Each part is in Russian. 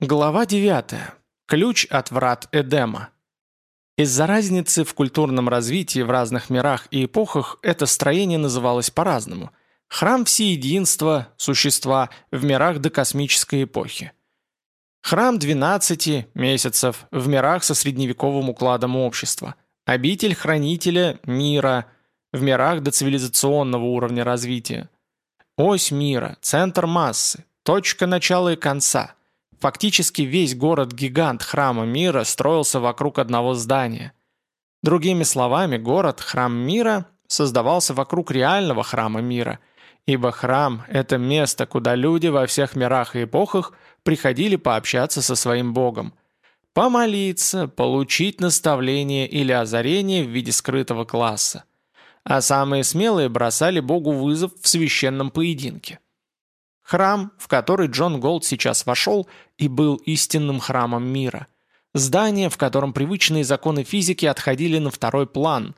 Глава 9. Ключ от врат Эдема. Из-за разницы в культурном развитии в разных мирах и эпохах это строение называлось по-разному. Храм всеединства, существа в мирах до космической эпохи. Храм 12 месяцев в мирах со средневековым укладом общества. Обитель хранителя мира в мирах до цивилизационного уровня развития. Ось мира, центр массы, точка начала и конца – Фактически весь город-гигант храма мира строился вокруг одного здания. Другими словами, город, храм мира, создавался вокруг реального храма мира, ибо храм – это место, куда люди во всех мирах и эпохах приходили пообщаться со своим Богом. Помолиться, получить наставление или озарение в виде скрытого класса. А самые смелые бросали Богу вызов в священном поединке. Храм, в который Джон Голд сейчас вошел, и был истинным храмом мира. Здание, в котором привычные законы физики отходили на второй план.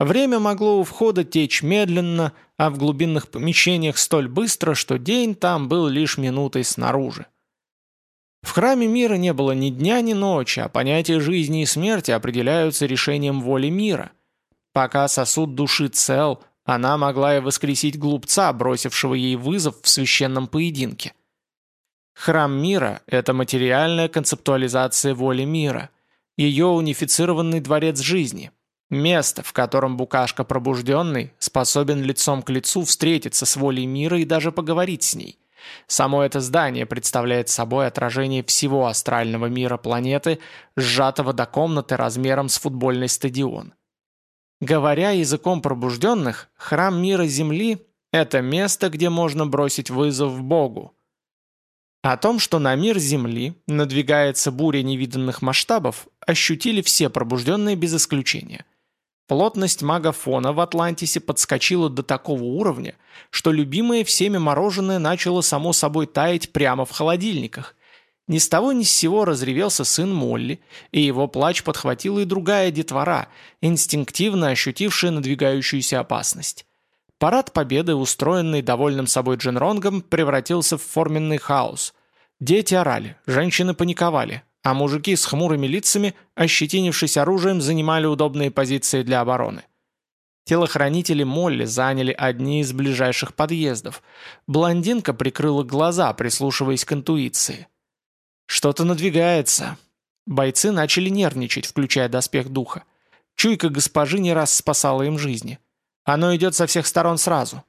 Время могло у входа течь медленно, а в глубинных помещениях столь быстро, что день там был лишь минутой снаружи. В храме мира не было ни дня, ни ночи, а понятия жизни и смерти определяются решением воли мира. Пока сосуд души цел – она могла и воскресить глупца, бросившего ей вызов в священном поединке. Храм мира – это материальная концептуализация воли мира, ее унифицированный дворец жизни, место, в котором букашка пробужденный способен лицом к лицу встретиться с волей мира и даже поговорить с ней. Само это здание представляет собой отражение всего астрального мира планеты, сжатого до комнаты размером с футбольный стадион. Говоря языком пробужденных, храм мира Земли – это место, где можно бросить вызов Богу. О том, что на мир Земли надвигается буря невиданных масштабов, ощутили все пробужденные без исключения. Плотность магафона в Атлантисе подскочила до такого уровня, что любимое всеми мороженое начало само собой таять прямо в холодильниках. Ни с того ни с сего разревелся сын Молли, и его плач подхватила и другая детвора, инстинктивно ощутившая надвигающуюся опасность. Парад победы, устроенный довольным собой Дженронгом, превратился в форменный хаос. Дети орали, женщины паниковали, а мужики с хмурыми лицами, ощетинившись оружием, занимали удобные позиции для обороны. Телохранители Молли заняли одни из ближайших подъездов. Блондинка прикрыла глаза, прислушиваясь к интуиции. Что-то надвигается. Бойцы начали нервничать, включая доспех духа. Чуйка госпожи не раз спасала им жизни. Оно идет со всех сторон сразу.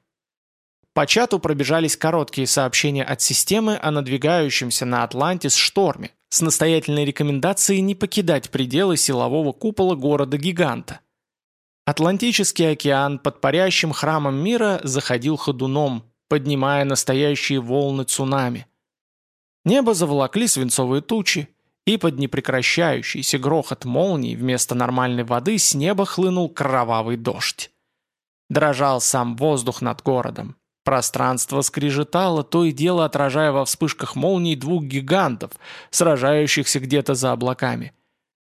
По чату пробежались короткие сообщения от системы о надвигающемся на Атлантис шторме с настоятельной рекомендацией не покидать пределы силового купола города-гиганта. Атлантический океан под парящим храмом мира заходил ходуном, поднимая настоящие волны цунами. Небо заволокли свинцовые тучи, и под непрекращающийся грохот молний вместо нормальной воды с неба хлынул кровавый дождь. Дрожал сам воздух над городом. Пространство скрежетало, то и дело отражая во вспышках молний двух гигантов, сражающихся где-то за облаками.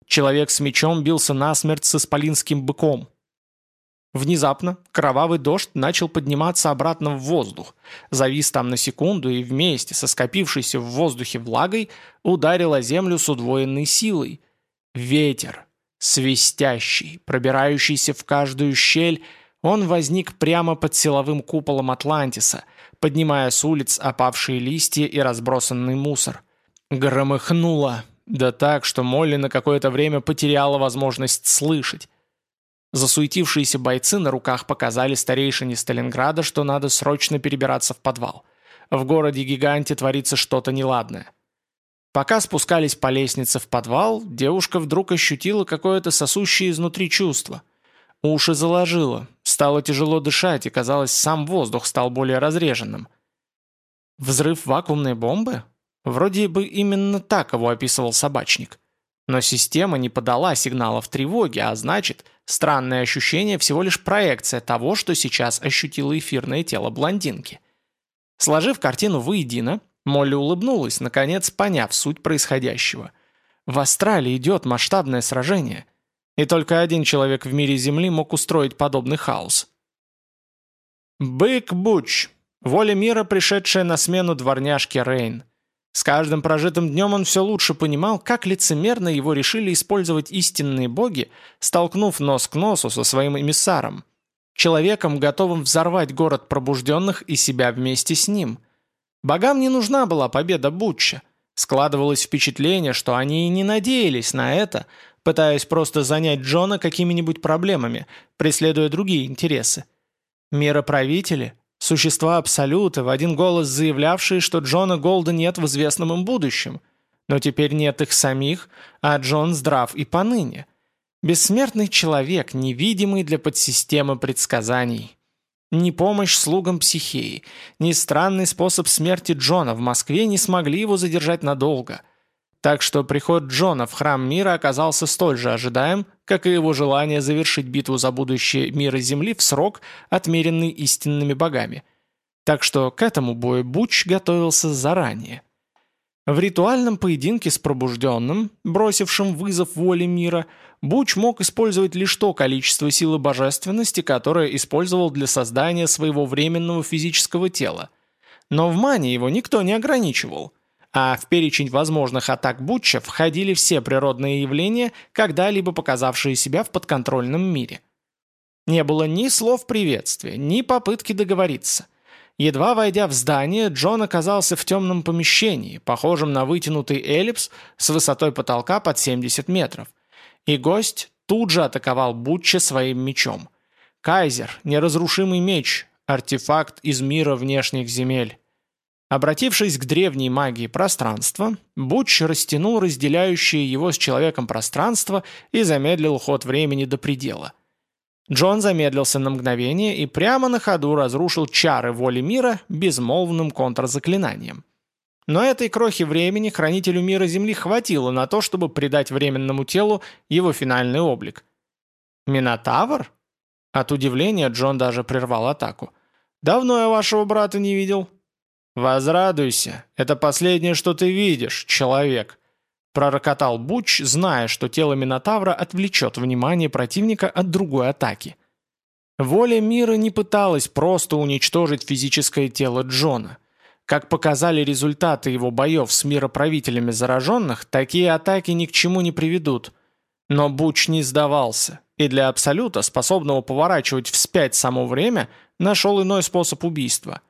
Человек с мечом бился насмерть с исполинским быком. Внезапно кровавый дождь начал подниматься обратно в воздух, завис там на секунду и вместе со скопившейся в воздухе влагой ударил о землю с удвоенной силой. Ветер, свистящий, пробирающийся в каждую щель, он возник прямо под силовым куполом Атлантиса, поднимая с улиц опавшие листья и разбросанный мусор. Громыхнуло, да так, что Молли на какое-то время потеряла возможность слышать. Засуетившиеся бойцы на руках показали старейшине Сталинграда, что надо срочно перебираться в подвал. В городе-гиганте творится что-то неладное. Пока спускались по лестнице в подвал, девушка вдруг ощутила какое-то сосущее изнутри чувство. Уши заложило, стало тяжело дышать, и, казалось, сам воздух стал более разреженным. Взрыв вакуумной бомбы? Вроде бы именно так его описывал собачник. Но система не подала сигналов тревоги, а значит, странное ощущение всего лишь проекция того, что сейчас ощутило эфирное тело блондинки. Сложив картину воедино, Молли улыбнулась, наконец поняв суть происходящего. В Австралии идет масштабное сражение, и только один человек в мире Земли мог устроить подобный хаос. Бык Буч, воля мира, пришедшая на смену дворняжке Рейн. С каждым прожитым днем он все лучше понимал, как лицемерно его решили использовать истинные боги, столкнув нос к носу со своим эмиссаром. Человеком, готовым взорвать город пробужденных и себя вместе с ним. Богам не нужна была победа Бутча. Складывалось впечатление, что они и не надеялись на это, пытаясь просто занять Джона какими-нибудь проблемами, преследуя другие интересы. Мироправители, существа абсолюта, в один голос заявлявшие, что Джона Голда нет в известном им будущем. Но теперь нет их самих, а Джон здрав и поныне. Бессмертный человек, невидимый для подсистемы предсказаний. Ни помощь слугам психеи, ни странный способ смерти Джона в Москве не смогли его задержать надолго. Так что приход Джона в храм мира оказался столь же ожидаем, как и его желание завершить битву за будущее мира Земли в срок, отмеренный истинными богами. Так что к этому бою Буч готовился заранее. В ритуальном поединке с пробужденным, бросившим вызов воле мира, Буч мог использовать лишь то количество силы божественности, которое использовал для создания своего временного физического тела. Но в мане его никто не ограничивал – а в перечень возможных атак Бутча входили все природные явления, когда-либо показавшие себя в подконтрольном мире. Не было ни слов приветствия, ни попытки договориться. Едва войдя в здание, Джон оказался в темном помещении, похожем на вытянутый эллипс с высотой потолка под 70 метров. И гость тут же атаковал Бутча своим мечом. Кайзер, неразрушимый меч, артефакт из мира внешних земель. Обратившись к древней магии пространства, Бутч растянул разделяющее его с человеком пространство и замедлил ход времени до предела. Джон замедлился на мгновение и прямо на ходу разрушил чары воли мира безмолвным контрзаклинанием. Но этой крохи времени хранителю мира Земли хватило на то, чтобы придать временному телу его финальный облик. «Минотавр?» От удивления Джон даже прервал атаку. «Давно я вашего брата не видел». «Возрадуйся, это последнее, что ты видишь, человек», пророкотал Буч, зная, что тело Минотавра отвлечет внимание противника от другой атаки. Воля мира не пыталась просто уничтожить физическое тело Джона. Как показали результаты его боев с мироправителями зараженных, такие атаки ни к чему не приведут. Но Буч не сдавался, и для Абсолюта, способного поворачивать вспять само время, нашел иной способ убийства –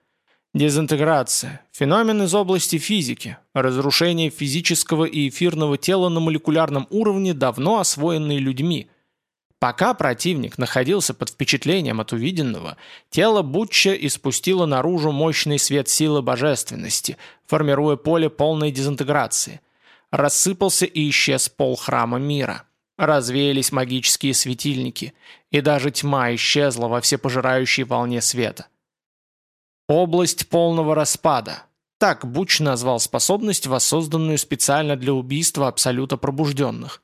Дезинтеграция – феномен из области физики, разрушение физического и эфирного тела на молекулярном уровне, давно освоенный людьми. Пока противник находился под впечатлением от увиденного, тело Бутча испустило наружу мощный свет силы божественности, формируя поле полной дезинтеграции. Рассыпался и исчез пол храма мира. Развеялись магические светильники, и даже тьма исчезла во всепожирающей волне света. Область полного распада. Так Буч назвал способность, воссозданную специально для убийства абсолюта пробужденных.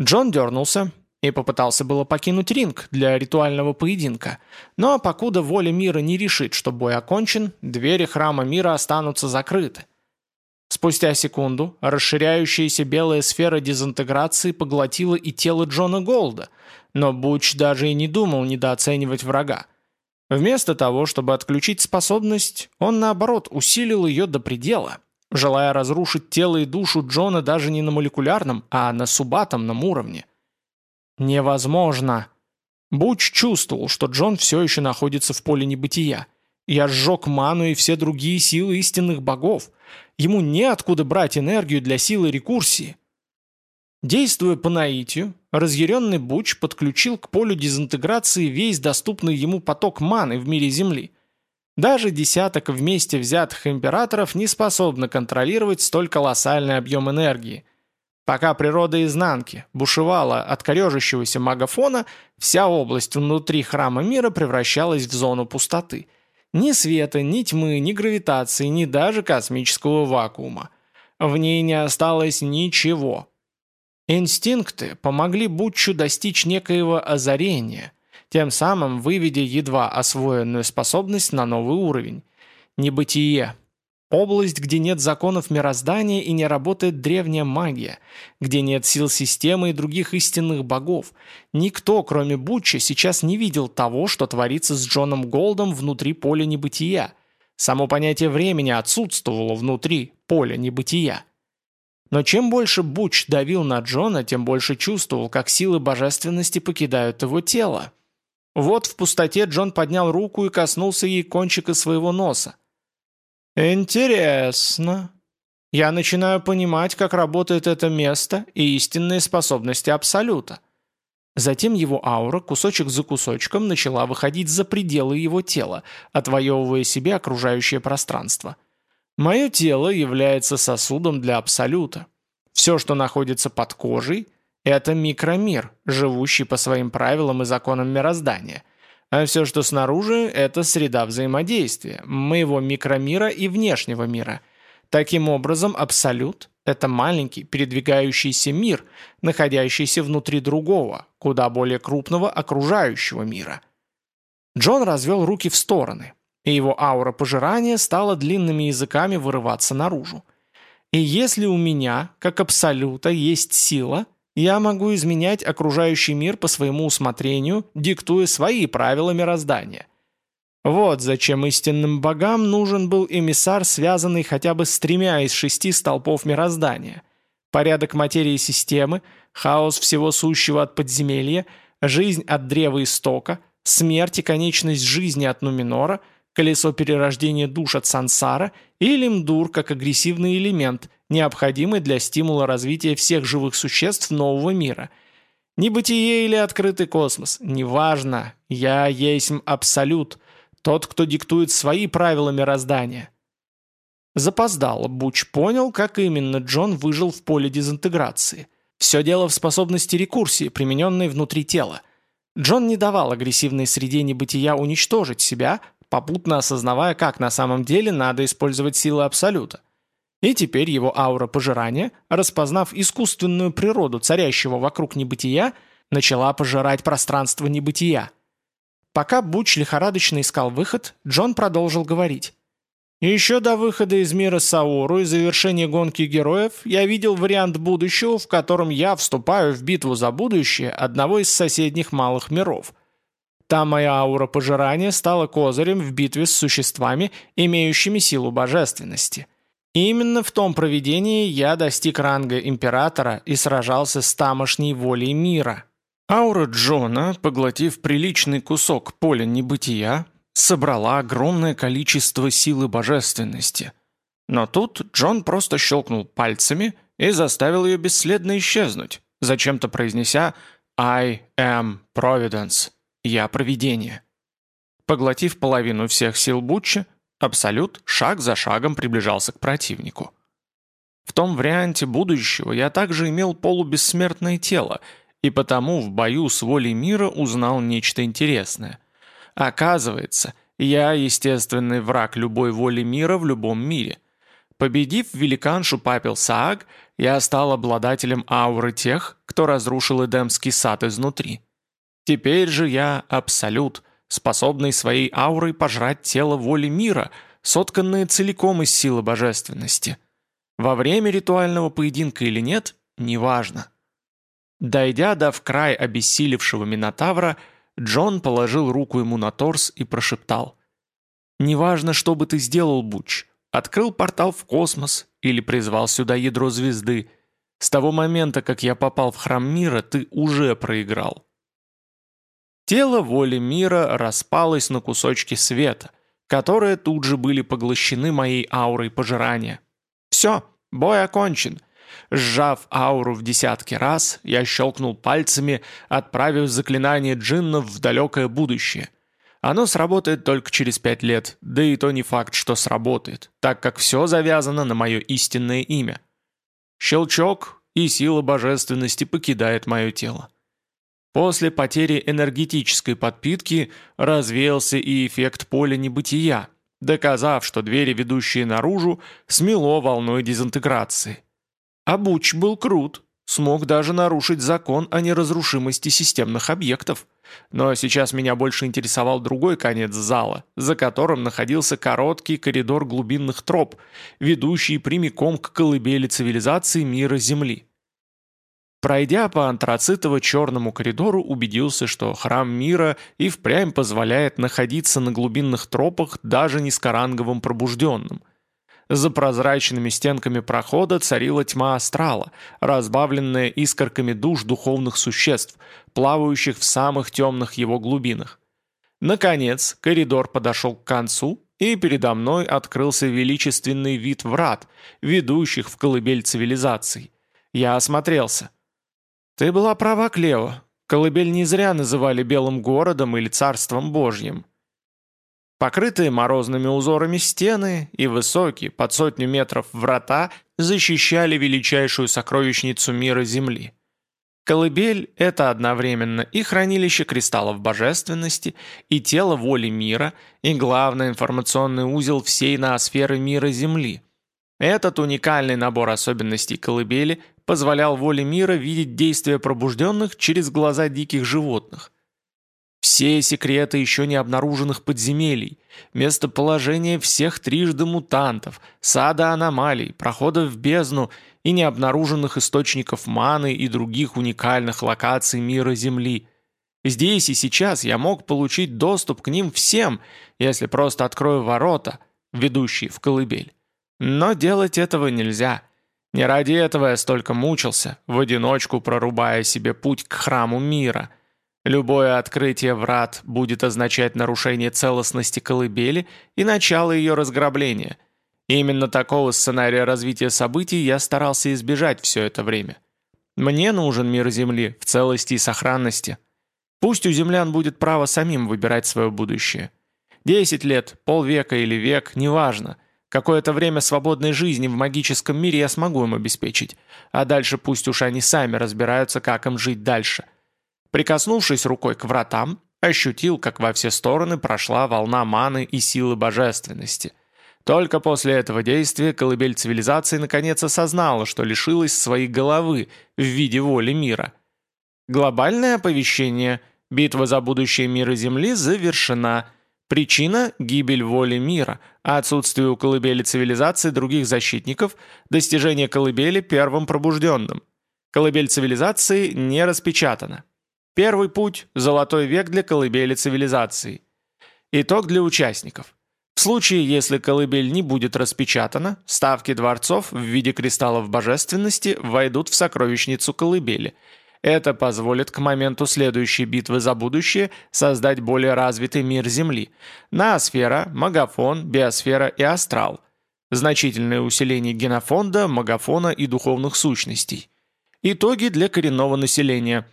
Джон дернулся и попытался было покинуть ринг для ритуального поединка, но покуда воля мира не решит, что бой окончен, двери храма мира останутся закрыты. Спустя секунду расширяющаяся белая сфера дезинтеграции поглотила и тело Джона Голда, но Буч даже и не думал недооценивать врага. Вместо того, чтобы отключить способность, он наоборот усилил ее до предела, желая разрушить тело и душу Джона даже не на молекулярном, а на субатомном уровне. Невозможно. Буч чувствовал, что Джон все еще находится в поле небытия. Я сжег ману и все другие силы истинных богов. Ему неоткуда брать энергию для силы рекурсии. Действуя по наитию, разъяренный Буч подключил к полю дезинтеграции весь доступный ему поток маны в мире Земли. Даже десяток вместе взятых императоров не способны контролировать столь колоссальный объем энергии. Пока природа изнанки бушевала от корежащегося магафона, вся область внутри храма мира превращалась в зону пустоты. Ни света, ни тьмы, ни гравитации, ни даже космического вакуума. В ней не осталось ничего, Инстинкты помогли Бутчу достичь некоего озарения, тем самым выведя едва освоенную способность на новый уровень. Небытие. Область, где нет законов мироздания и не работает древняя магия, где нет сил системы и других истинных богов. Никто, кроме Бутча, сейчас не видел того, что творится с Джоном Голдом внутри поля небытия. Само понятие времени отсутствовало внутри поля небытия. Но чем больше Буч давил на Джона, тем больше чувствовал, как силы божественности покидают его тело. Вот в пустоте Джон поднял руку и коснулся ей кончика своего носа. «Интересно. Я начинаю понимать, как работает это место и истинные способности Абсолюта». Затем его аура, кусочек за кусочком, начала выходить за пределы его тела, отвоевывая себе окружающее пространство. Мое тело является сосудом для Абсолюта. Все, что находится под кожей, это микромир, живущий по своим правилам и законам мироздания. А все, что снаружи, это среда взаимодействия, моего микромира и внешнего мира. Таким образом, Абсолют это маленький, передвигающийся мир, находящийся внутри другого, куда более крупного окружающего мира. Джон развел руки в стороны, и его аура пожирания стала длинными языками вырываться наружу. И если у меня, как абсолюта, есть сила, я могу изменять окружающий мир по своему усмотрению, диктуя свои правила мироздания. Вот зачем истинным богам нужен был эмиссар, связанный хотя бы с тремя из шести столпов мироздания. Порядок материи системы, хаос всего сущего от подземелья, жизнь от древа истока, смерть и конечность жизни от Нуминора, колесо перерождения душ от Сансара и Лимдур как агрессивный элемент, необходимый для стимула развития всех живых существ нового мира. Небытие или открытый космос, неважно, я есть абсолют – тот, кто диктует свои правила мироздания. Запоздало, Буч понял, как именно Джон выжил в поле дезинтеграции. Все дело в способности рекурсии, примененной внутри тела. Джон не давал агрессивной среде небытия уничтожить себя, попутно осознавая, как на самом деле надо использовать силы Абсолюта. И теперь его аура пожирания, распознав искусственную природу царящего вокруг небытия, начала пожирать пространство небытия – Пока Буч лихорадочно искал выход, Джон продолжил говорить. «Еще до выхода из мира Сауру и завершения гонки героев я видел вариант будущего, в котором я вступаю в битву за будущее одного из соседних малых миров. Там моя аура пожирания стала козырем в битве с существами, имеющими силу божественности. И именно в том проведении я достиг ранга императора и сражался с тамошней волей мира». Аура Джона, поглотив приличный кусок поля небытия, собрала огромное количество силы божественности. Но тут Джон просто щелкнул пальцами и заставил ее бесследно исчезнуть, зачем-то произнеся «I am Providence» — «Я провидение». Поглотив половину всех сил Бутча, Абсолют шаг за шагом приближался к противнику. В том варианте будущего я также имел полубессмертное тело — и потому в бою с волей мира узнал нечто интересное. Оказывается, я естественный враг любой воли мира в любом мире. Победив великаншу Папел Саад, я стал обладателем ауры тех, кто разрушил Эдемский сад изнутри. Теперь же я абсолют, способный своей аурой пожрать тело воли мира, сотканное целиком из силы божественности. Во время ритуального поединка или нет, неважно. Дойдя до вкрай обессилевшего Минотавра, Джон положил руку ему на торс и прошептал. «Неважно, что бы ты сделал, Буч, открыл портал в космос или призвал сюда ядро звезды, с того момента, как я попал в храм мира, ты уже проиграл». Тело воли мира распалось на кусочки света, которые тут же были поглощены моей аурой пожирания. «Все, бой окончен». Сжав ауру в десятки раз, я щелкнул пальцами, отправив заклинание джиннов в далекое будущее. Оно сработает только через пять лет, да и то не факт, что сработает, так как все завязано на мое истинное имя. Щелчок, и сила божественности покидает мое тело. После потери энергетической подпитки развеялся и эффект поля небытия, доказав, что двери, ведущие наружу, смело волной дезинтеграции. А Буч был крут, смог даже нарушить закон о неразрушимости системных объектов. Но сейчас меня больше интересовал другой конец зала, за которым находился короткий коридор глубинных троп, ведущий прямиком к колыбели цивилизации мира Земли. Пройдя по антрацитово-черному коридору, убедился, что храм мира и впрямь позволяет находиться на глубинных тропах даже низкоранговым пробужденным. За прозрачными стенками прохода царила тьма астрала, разбавленная искорками душ духовных существ, плавающих в самых темных его глубинах. Наконец, коридор подошел к концу, и передо мной открылся величественный вид врат, ведущих в колыбель цивилизаций. Я осмотрелся. «Ты была права, Клео. Колыбель не зря называли Белым городом или Царством Божьим. Покрытые морозными узорами стены и высокие, под сотню метров врата, защищали величайшую сокровищницу мира Земли. Колыбель – это одновременно и хранилище кристаллов божественности, и тело воли мира, и главный информационный узел всей ноосферы мира Земли. Этот уникальный набор особенностей колыбели позволял воле мира видеть действия пробужденных через глаза диких животных. Все секреты еще не обнаруженных подземелий, местоположение всех трижды мутантов, сада аномалий, проходов в бездну и необнаруженных источников маны и других уникальных локаций мира Земли. Здесь и сейчас я мог получить доступ к ним всем, если просто открою ворота, ведущие в колыбель. Но делать этого нельзя – не ради этого я столько мучился, в одиночку прорубая себе путь к храму мира. Любое открытие врат будет означать нарушение целостности колыбели и начало ее разграбления. именно такого сценария развития событий я старался избежать все это время. Мне нужен мир Земли в целости и сохранности. Пусть у землян будет право самим выбирать свое будущее. Десять лет, полвека или век, неважно – Какое-то время свободной жизни в магическом мире я смогу им обеспечить, а дальше пусть уж они сами разбираются, как им жить дальше. Прикоснувшись рукой к вратам, ощутил, как во все стороны прошла волна маны и силы божественности. Только после этого действия колыбель цивилизации наконец осознала, что лишилась своей головы в виде воли мира. Глобальное оповещение «Битва за будущее мира Земли» завершена – Причина – гибель воли мира, отсутствие у колыбели цивилизации других защитников – достижение колыбели первым пробужденным. Колыбель цивилизации не распечатана. Первый путь – золотой век для колыбели цивилизации. Итог для участников. В случае, если колыбель не будет распечатана, ставки дворцов в виде кристаллов божественности войдут в сокровищницу колыбели – это позволит к моменту следующей битвы за будущее создать более развитый мир Земли. Ноосфера, Магафон, Биосфера и Астрал. Значительное усиление генофонда, магафона и духовных сущностей. Итоги для коренного населения.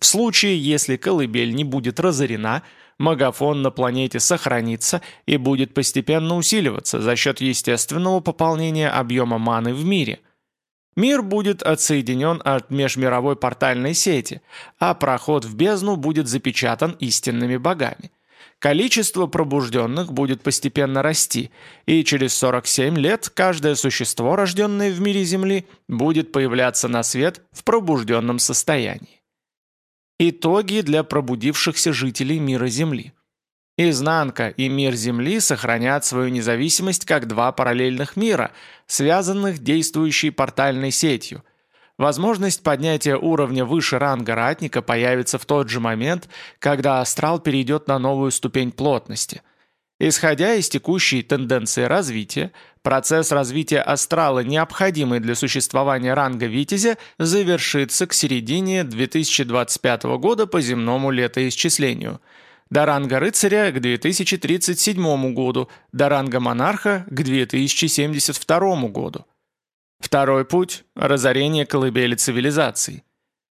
В случае, если колыбель не будет разорена, магафон на планете сохранится и будет постепенно усиливаться за счет естественного пополнения объема маны в мире – Мир будет отсоединен от межмировой портальной сети, а проход в бездну будет запечатан истинными богами. Количество пробужденных будет постепенно расти, и через 47 лет каждое существо, рожденное в мире Земли, будет появляться на свет в пробужденном состоянии. Итоги для пробудившихся жителей мира Земли – Изнанка и мир Земли сохранят свою независимость как два параллельных мира, связанных действующей портальной сетью. Возможность поднятия уровня выше ранга ратника появится в тот же момент, когда астрал перейдет на новую ступень плотности. Исходя из текущей тенденции развития, процесс развития астрала, необходимый для существования ранга Витязя, завершится к середине 2025 года по земному летоисчислению – до ранга рыцаря к 2037 году, до ранга монарха к 2072 году. Второй путь – разорение колыбели цивилизаций.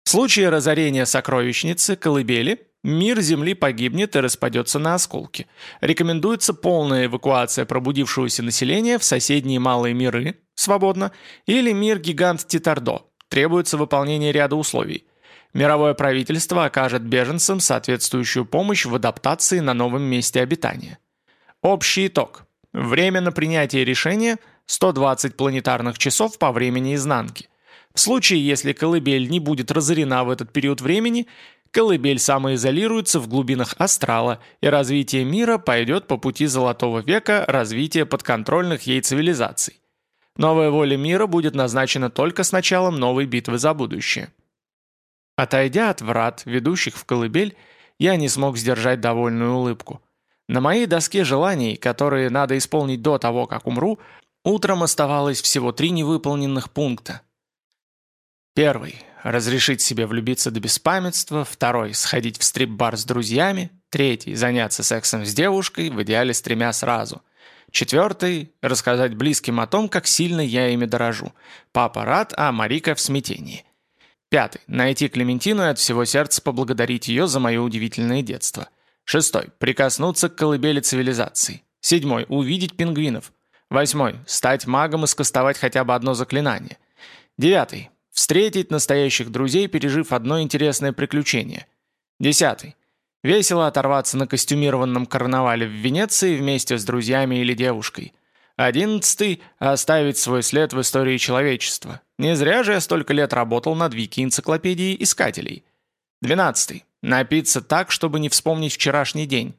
В случае разорения сокровищницы, колыбели, мир Земли погибнет и распадется на осколки. Рекомендуется полная эвакуация пробудившегося населения в соседние малые миры, свободно, или мир-гигант Титардо, требуется выполнение ряда условий – Мировое правительство окажет беженцам соответствующую помощь в адаптации на новом месте обитания. Общий итог. Время на принятие решения – 120 планетарных часов по времени изнанки. В случае, если колыбель не будет разорена в этот период времени, колыбель самоизолируется в глубинах астрала, и развитие мира пойдет по пути Золотого века развития подконтрольных ей цивилизаций. Новая воля мира будет назначена только с началом новой битвы за будущее. Отойдя от врат, ведущих в колыбель, я не смог сдержать довольную улыбку. На моей доске желаний, которые надо исполнить до того, как умру, утром оставалось всего три невыполненных пункта. Первый – разрешить себе влюбиться до беспамятства. Второй – сходить в стрип-бар с друзьями. Третий – заняться сексом с девушкой, в идеале с тремя сразу. Четвертый – рассказать близким о том, как сильно я ими дорожу. Папа рад, а Марика в смятении. Пятый – найти Клементину и от всего сердца поблагодарить ее за мое удивительное детство. Шестой – прикоснуться к колыбели цивилизации. Седьмой – увидеть пингвинов. Восьмой – стать магом и скостовать хотя бы одно заклинание. Девятый – встретить настоящих друзей, пережив одно интересное приключение. Десятый – весело оторваться на костюмированном карнавале в Венеции вместе с друзьями или девушкой. Одиннадцатый – оставить свой след в истории человечества. Не зря же я столько лет работал над вики-энциклопедией искателей. Двенадцатый Напиться так, чтобы не вспомнить вчерашний день.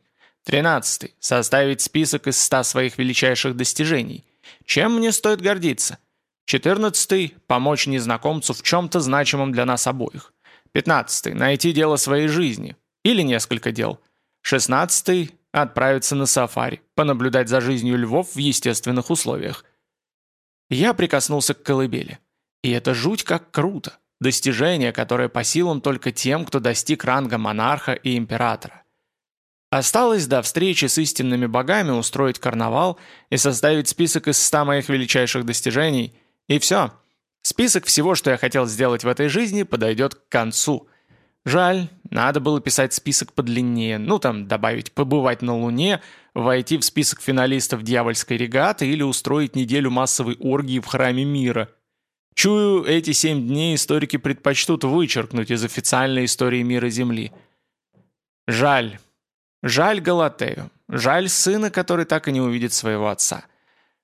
Тринадцатый. Составить список из ста своих величайших достижений. Чем мне стоит гордиться? Четырнадцатый. Помочь незнакомцу в чем-то значимом для нас обоих. Пятнадцатый. Найти дело своей жизни. Или несколько дел. Шестнадцатый. Отправиться на сафари. Понаблюдать за жизнью львов в естественных условиях. Я прикоснулся к колыбели. И это жуть как круто. Достижение, которое по силам только тем, кто достиг ранга монарха и императора. Осталось до встречи с истинными богами устроить карнавал и составить список из ста моих величайших достижений. И все. Список всего, что я хотел сделать в этой жизни, подойдет к концу. Жаль, надо было писать список подлиннее. Ну там, добавить «побывать на Луне», войти в список финалистов дьявольской регаты или устроить неделю массовой оргии в храме мира – Чую, эти семь дней историки предпочтут вычеркнуть из официальной истории мира Земли. Жаль. Жаль Галатею. Жаль сына, который так и не увидит своего отца.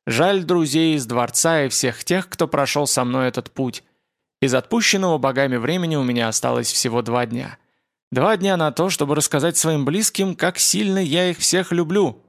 Жаль друзей из дворца и всех тех, кто прошел со мной этот путь. Из отпущенного богами времени у меня осталось всего два дня. Два дня на то, чтобы рассказать своим близким, как сильно я их всех люблю,